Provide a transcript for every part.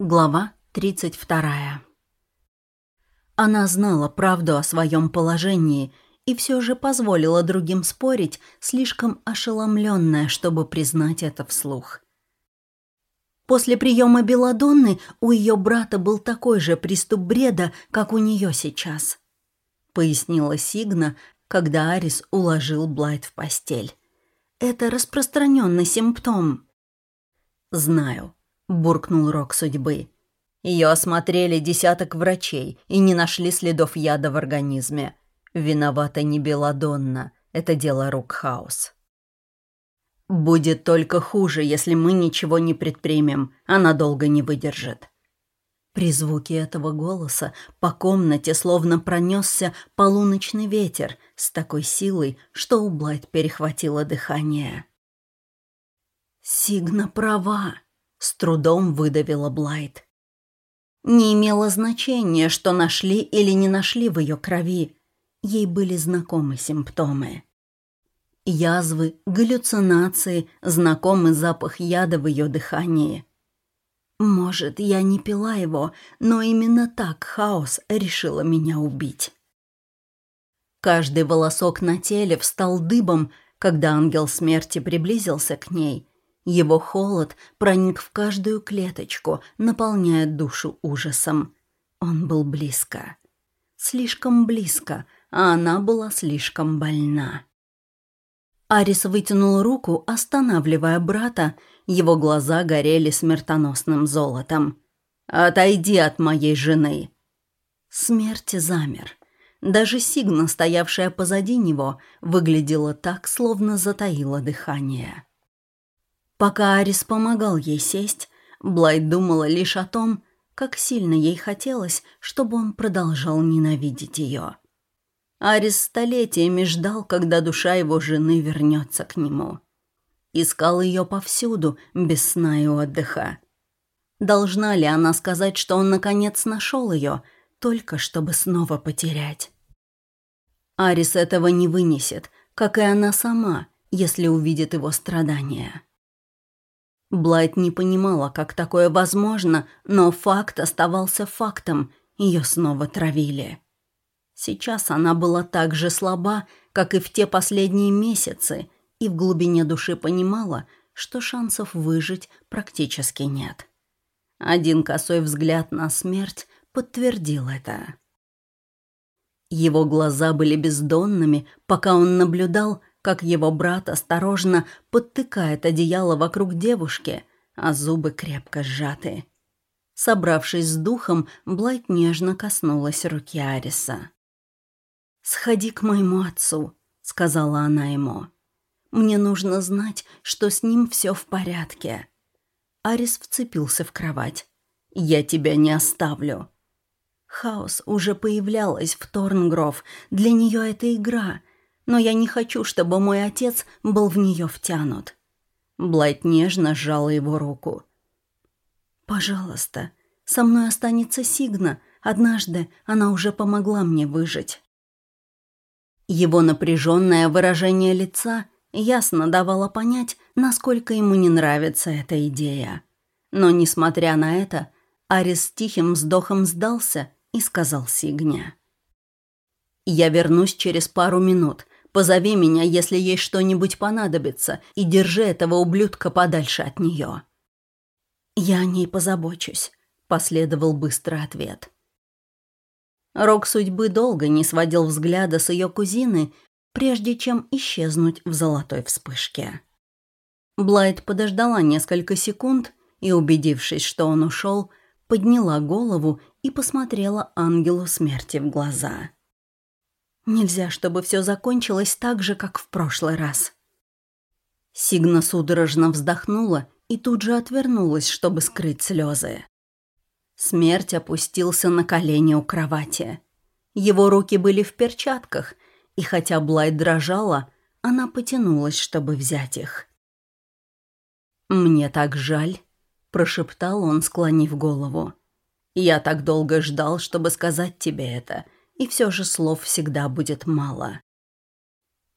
Глава 32. Она знала правду о своем положении и все же позволила другим спорить, слишком ошеломленная, чтобы признать это вслух. После приема Беладонны у ее брата был такой же приступ бреда, как у нее сейчас, пояснила Сигна, когда Арис уложил Блайт в постель. Это распространенный симптом. Знаю, буркнул Рок судьбы. Ее осмотрели десяток врачей и не нашли следов яда в организме. Виновата не Беладонна, это дело рук Хаус. Будет только хуже, если мы ничего не предпримем, она долго не выдержит. При звуке этого голоса по комнате словно пронесся полуночный ветер с такой силой, что у Блайт перехватило дыхание. «Сигна права», с трудом выдавила Блайт. Не имело значения, что нашли или не нашли в ее крови. Ей были знакомы симптомы. Язвы, галлюцинации, знакомый запах яда в ее дыхании. Может, я не пила его, но именно так хаос решила меня убить. Каждый волосок на теле встал дыбом, когда ангел смерти приблизился к ней, его холод проник в каждую клеточку, наполняя душу ужасом. Он был близко. Слишком близко, а она была слишком больна. Арис вытянул руку, останавливая брата, его глаза горели смертоносным золотом. «Отойди от моей жены!» Смерть замер. Даже Сигна, стоявшая позади него, выглядела так, словно затаила дыхание. Пока Арис помогал ей сесть, Блайт думала лишь о том, как сильно ей хотелось, чтобы он продолжал ненавидеть ее. Арис столетиями ждал, когда душа его жены вернется к нему. Искал ее повсюду, без сна и отдыха. Должна ли она сказать, что он наконец нашел ее, только чтобы снова потерять? Арис этого не вынесет, как и она сама, если увидит его страдания. Блайт не понимала, как такое возможно, но факт оставался фактом. Ее снова травили. Сейчас она была так же слаба, как и в те последние месяцы, и в глубине души понимала, что шансов выжить практически нет. Один косой взгляд на смерть подтвердил это. Его глаза были бездонными, пока он наблюдал, как его брат осторожно подтыкает одеяло вокруг девушки, а зубы крепко сжаты. Собравшись с духом, Блайт нежно коснулась руки Ариса. «Сходи к моему отцу», — сказала она ему. «Мне нужно знать, что с ним все в порядке». Арис вцепился в кровать. «Я тебя не оставлю». Хаос уже появлялась в Торнгров. Для нее это игра, но я не хочу, чтобы мой отец был в нее втянут». Блайт нежно сжала его руку. «Пожалуйста, со мной останется Сигна. Однажды она уже помогла мне выжить». Его напряженное выражение лица ясно давало понять, насколько ему не нравится эта идея. Но, несмотря на это, Арис с тихим вздохом сдался и сказал Сигне. «Я вернусь через пару минут. Позови меня, если ей что-нибудь понадобится, и держи этого ублюдка подальше от нее». «Я о ней позабочусь», — последовал быстрый ответ. Рок судьбы долго не сводил взгляда с ее кузины, прежде чем исчезнуть в золотой вспышке. Блайт подождала несколько секунд и, убедившись, что он ушел, подняла голову и посмотрела ангелу смерти в глаза. Нельзя, чтобы все закончилось так же, как в прошлый раз. Сигна судорожно вздохнула и тут же отвернулась, чтобы скрыть слезы. Смерть опустился на колени у кровати. Его руки были в перчатках, и хотя Блайт дрожала, она потянулась, чтобы взять их. «Мне так жаль», — прошептал он, склонив голову. «Я так долго ждал, чтобы сказать тебе это, и все же слов всегда будет мало.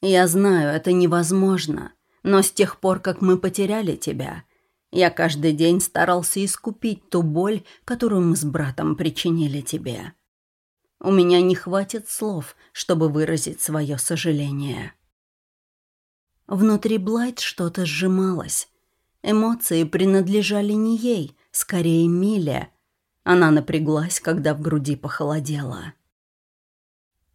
Я знаю, это невозможно, но с тех пор, как мы потеряли тебя, Я каждый день старался искупить ту боль, которую мы с братом причинили тебе. У меня не хватит слов, чтобы выразить свое сожаление. Внутри Блайт что-то сжималось. Эмоции принадлежали не ей, скорее Миле. Она напряглась, когда в груди похолодело.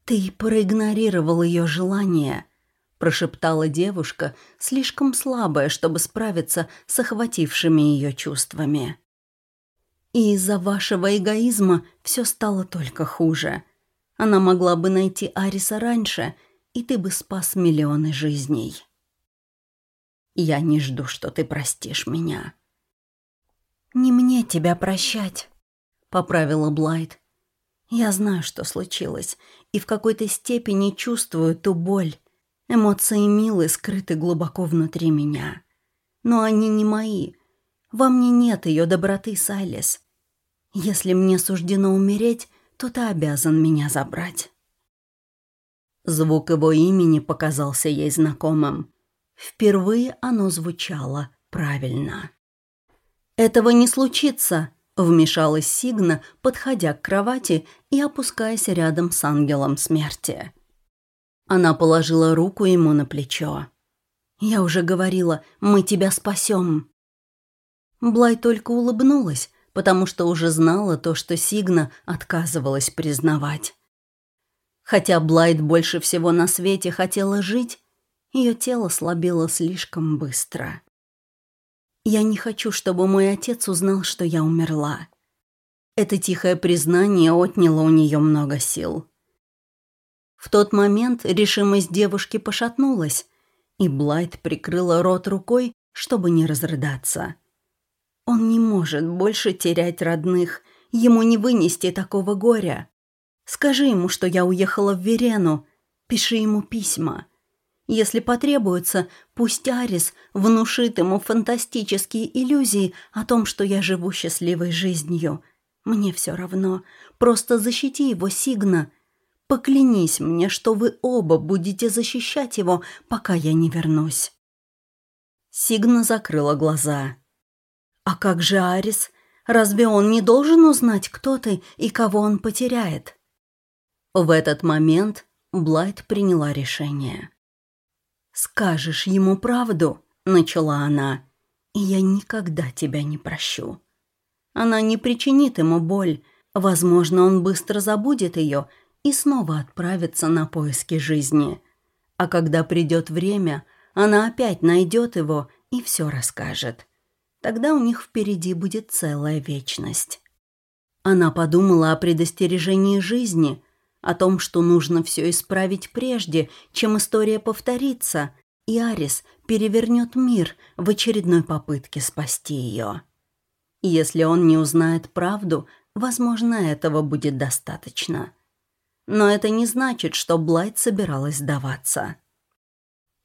«Ты проигнорировал ее желание», — прошептала девушка, слишком слабая, чтобы справиться с охватившими ее чувствами. «И из-за вашего эгоизма все стало только хуже. Она могла бы найти Ариса раньше, и ты бы спас миллионы жизней». Я не жду, что ты простишь меня». «Не мне тебя прощать», — поправила Блайт. «Я знаю, что случилось, и в какой-то степени чувствую ту боль. Эмоции Милы скрыты глубоко внутри меня. Но они не мои. Во мне нет ее доброты, Сайлис. Если мне суждено умереть, то ты обязан меня забрать». Звук его имени показался ей знакомым. Впервые оно звучало правильно. «Этого не случится», — вмешалась Сигна, подходя к кровати и опускаясь рядом с ангелом смерти. Она положила руку ему на плечо. «Я уже говорила, мы тебя спасем». Блай только улыбнулась, потому что уже знала то, что Сигна отказывалась признавать. Хотя Блайт больше всего на свете хотела жить, ее тело слабело слишком быстро. Я не хочу, чтобы мой отец узнал, что я умерла. Это тихое признание отняло у нее много сил. В тот момент решимость девушки пошатнулась, и Блайт прикрыла рот рукой, чтобы не разрыдаться. Он не может больше терять родных, ему не вынести такого горя. Скажи ему, что я уехала в Верену, пиши ему письма. Если потребуется, пусть Арис внушит ему фантастические иллюзии о том, что я живу счастливой жизнью. Мне все равно. Просто защити его, Сигна. Поклянись мне, что вы оба будете защищать его, пока я не вернусь. Сигна закрыла глаза. «А как же Арис? Разве он не должен узнать, кто ты и кого он потеряет?» В этот момент Блайт приняла решение. «Скажешь ему правду», — начала она, — «и я никогда тебя не прощу». Она не причинит ему боль, возможно, он быстро забудет ее и снова отправится на поиски жизни. А когда придет время, она опять найдет его и все расскажет. Тогда у них впереди будет целая вечность. Она подумала о предостережении жизни, о том, что нужно все исправить прежде, чем история повторится, и Арис перевернет мир в очередной попытке спасти ее. Если он не узнает правду, возможно, этого будет достаточно. Но это не значит, что Блайт собиралась сдаваться.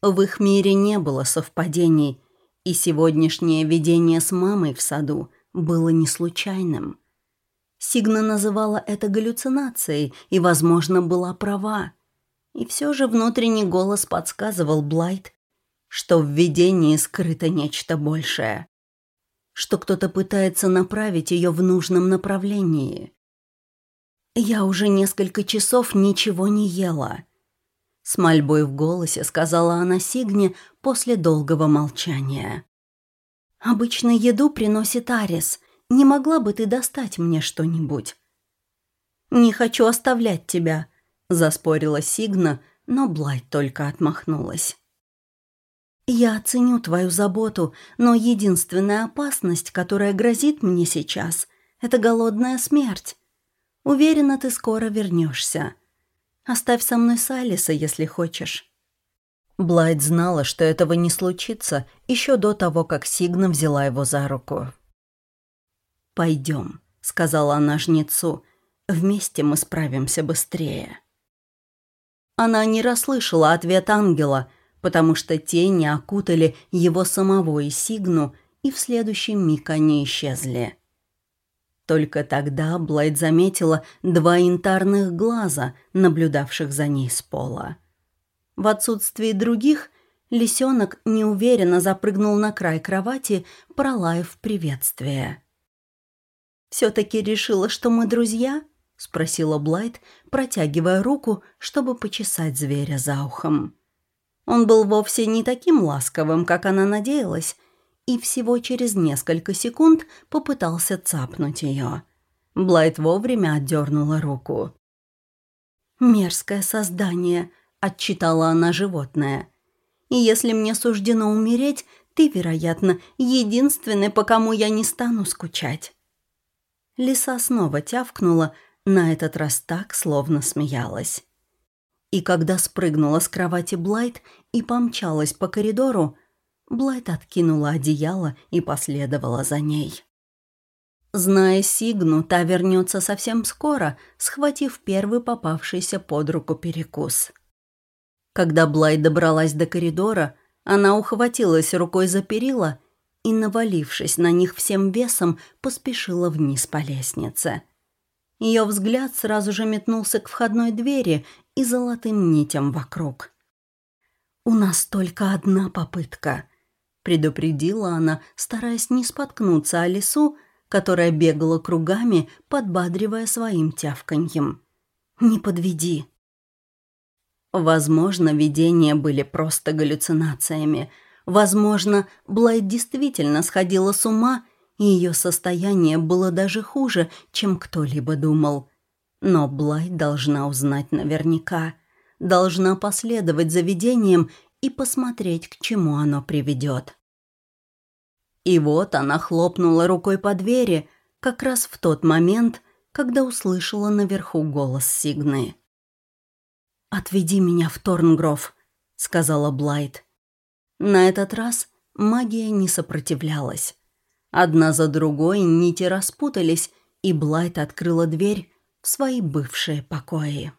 В их мире не было совпадений, и сегодняшнее видение с мамой в саду было не случайным – Сигна называла это галлюцинацией и, возможно, была права. И все же внутренний голос подсказывал Блайт, что в видении скрыто нечто большее. Что кто-то пытается направить ее в нужном направлении. «Я уже несколько часов ничего не ела», — с мольбой в голосе сказала она Сигне после долгого молчания. «Обычно еду приносит Арис, не могла бы ты достать мне что-нибудь?» «Не хочу оставлять тебя», — заспорила Сигна, но Блайт только отмахнулась. «Я оценю твою заботу, но единственная опасность, которая грозит мне сейчас, это голодная смерть. Уверена, ты скоро вернешься. Оставь со мной Салиса, если хочешь». Блайт знала, что этого не случится еще до того, как Сигна взяла его за руку. «Пойдем», — сказала она жнецу, — «вместе мы справимся быстрее». Она не расслышала ответ ангела, потому что тени окутали его самого и Сигну, и в следующий миг они исчезли. Только тогда Блайд заметила два янтарных глаза, наблюдавших за ней с пола. В отсутствии других Лисенок неуверенно запрыгнул на край кровати, пролаяв приветствие. «Все-таки решила, что мы друзья?» — спросила Блайт, протягивая руку, чтобы почесать зверя за ухом. Он был вовсе не таким ласковым, как она надеялась, и всего через несколько секунд попытался цапнуть ее. Блайт вовремя отдернула руку. «Мерзкое создание», — отчитала она животное. «И если мне суждено умереть, ты, вероятно, единственный, по кому я не стану скучать». Лиса снова тявкнула, на этот раз так, словно смеялась. И когда спрыгнула с кровати Блайт и помчалась по коридору, Блайт откинула одеяло и последовала за ней. Зная Сигну, та вернется совсем скоро, схватив первый попавшийся под руку перекус. Когда Блайт добралась до коридора, она ухватилась рукой за перила и, навалившись на них всем весом, поспешила вниз по лестнице. Ее взгляд сразу же метнулся к входной двери и золотым нитям вокруг. «У нас только одна попытка», — предупредила она, стараясь не споткнуться о лесу, которая бегала кругами, подбадривая своим тявканьем. «Не подведи». Возможно, видения были просто галлюцинациями — Возможно, Блайт действительно сходила с ума, и ее состояние было даже хуже, чем кто-либо думал. Но Блайт должна узнать наверняка, должна последовать за видением и посмотреть, к чему оно приведет. И вот она хлопнула рукой по двери, как раз в тот момент, когда услышала наверху голос Сигны. «Отведи меня в Торнгров», — сказала Блайт. На этот раз магия не сопротивлялась. Одна за другой нити распутались, и Блайт открыла дверь в свои бывшие покои.